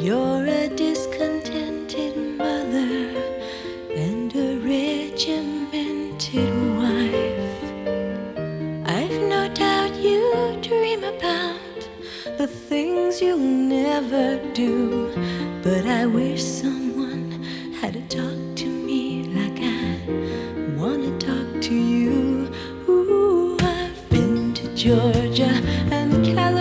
You're a discontented mother and a regimented wife. I've no doubt you dream about the things you'll never do, but I wish someone had a talk to me like I wanna talk to you. Ooh, I've been to Georgia and California.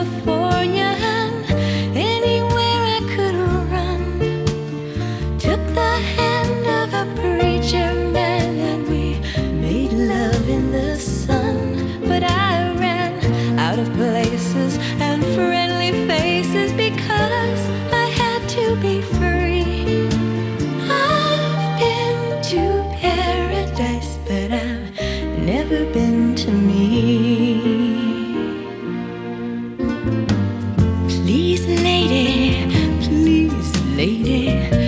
Please, lady, please, lady,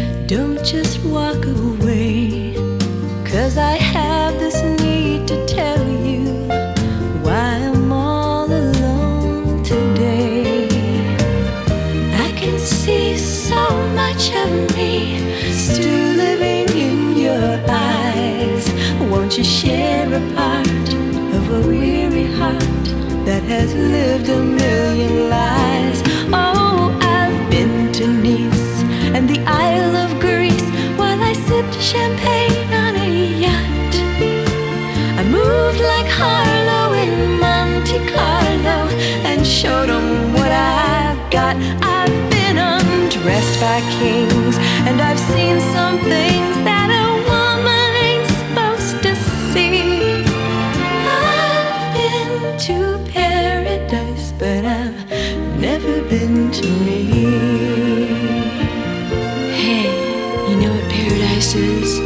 so much of me still living in your eyes. Won't you share a part of a weary heart that has lived a million lives? Oh, I've been to Nice and the Isle of Greece while I sipped champagne on a yacht. I moved like Harlow in Monte Carlo and showed 'em what I've got. Been undressed by kings and I've seen some things that a woman ain't supposed to see. I've been to paradise, but I've never been to me. Hey, you know what paradise is?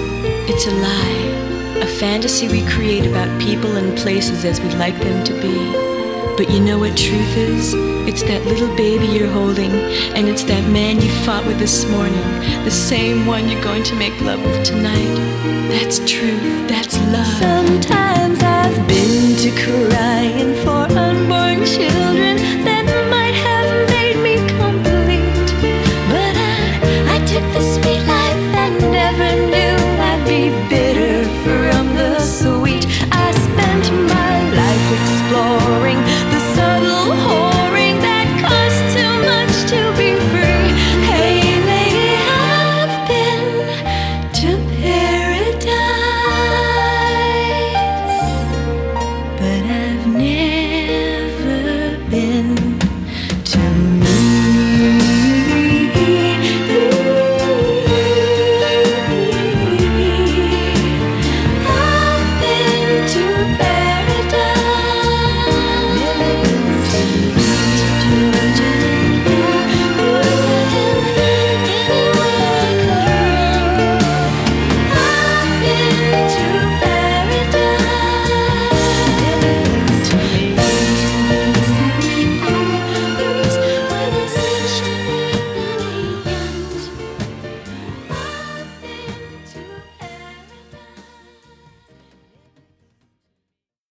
It's a lie, a fantasy we create about people and places as we like them to be. But you know what truth is? It's that little baby you're holding, and it's that man you fought with this morning, the same one you're going to make love with tonight.